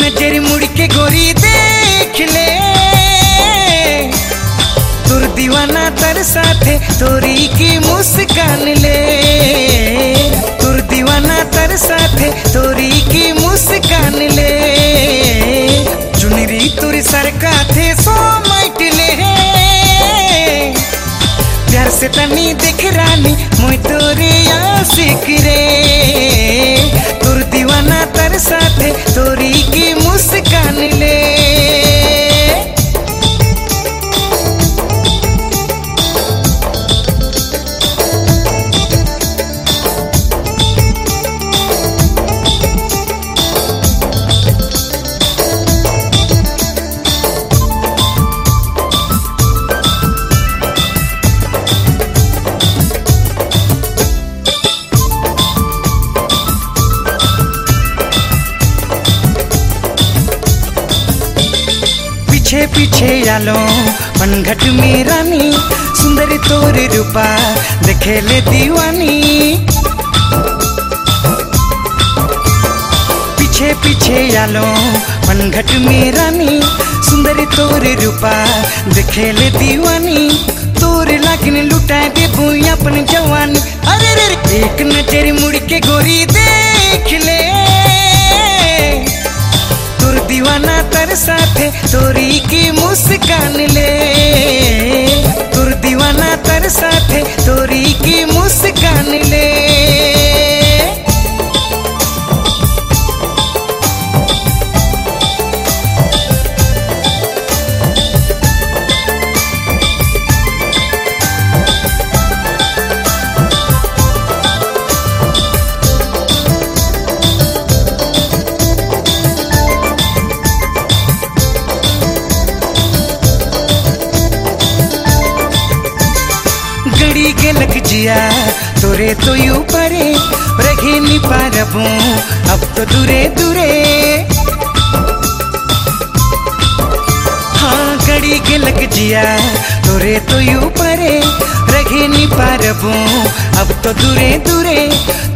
मुड़ के गोरी देख ले तुर दीवाना तर साथे तोरी की मुस्कान ले। तुर दीवाना तर साथे तोरी की मुस्कान ले। चुनरी तुर सरका थे सो माइट ले। प्यार से तनी देख रानी, मुई तोरे आशिक रे। तुर दीवाना तर साथे तोरी पीछे पीछे आलो पनघट में रानी सुंदर तोर रूपा देखे ले दीवानी। पीछे पीछे आलो पनघट में रानी सुंदर तोर रूपा देखे ले दीवानी। तोर लागिन लुटा दे बुई अपन जवानी। अरे रे, एक नज़र मुड़ के गोरी देख ले। तर साथे तोरी की मुस्कान ले। तुर दीवाना तर साथे गड़ी के लग जिया। तोरे तो यू परे रखे नी पारबू। अब तो दूरे दूरे। हाँ गड़ी के लग जिया। तोरे तो यू परे रखे नी पारबू। अब तो दूरे दूरे।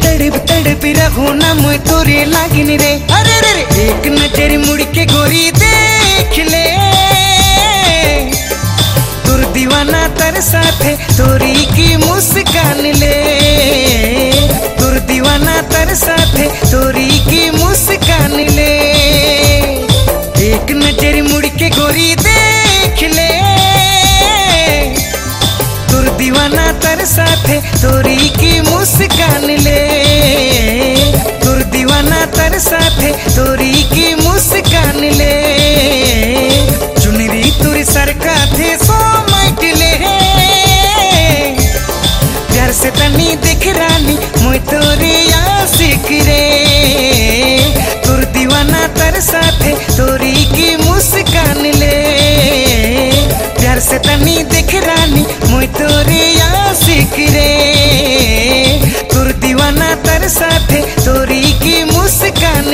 तड़प तड़प रहो ना मुझे तोरे लागिन रे। अरे रे एक नज़र मुड़ के गोरी देख ले। दीवाना तर साथे, तोरी की मुस्कान ले। तुर दीवाना तर साथे, तोरी की मुस्कान ले। एक नज़र मुड़ के गोरी देख ले। तुर दीवाना तर साथे, तोरी की मुस्कान ले। तनी देख रानी मुई तोरे आशिक रे। तुर दीवाना तर साथे तोरी की मुस्कान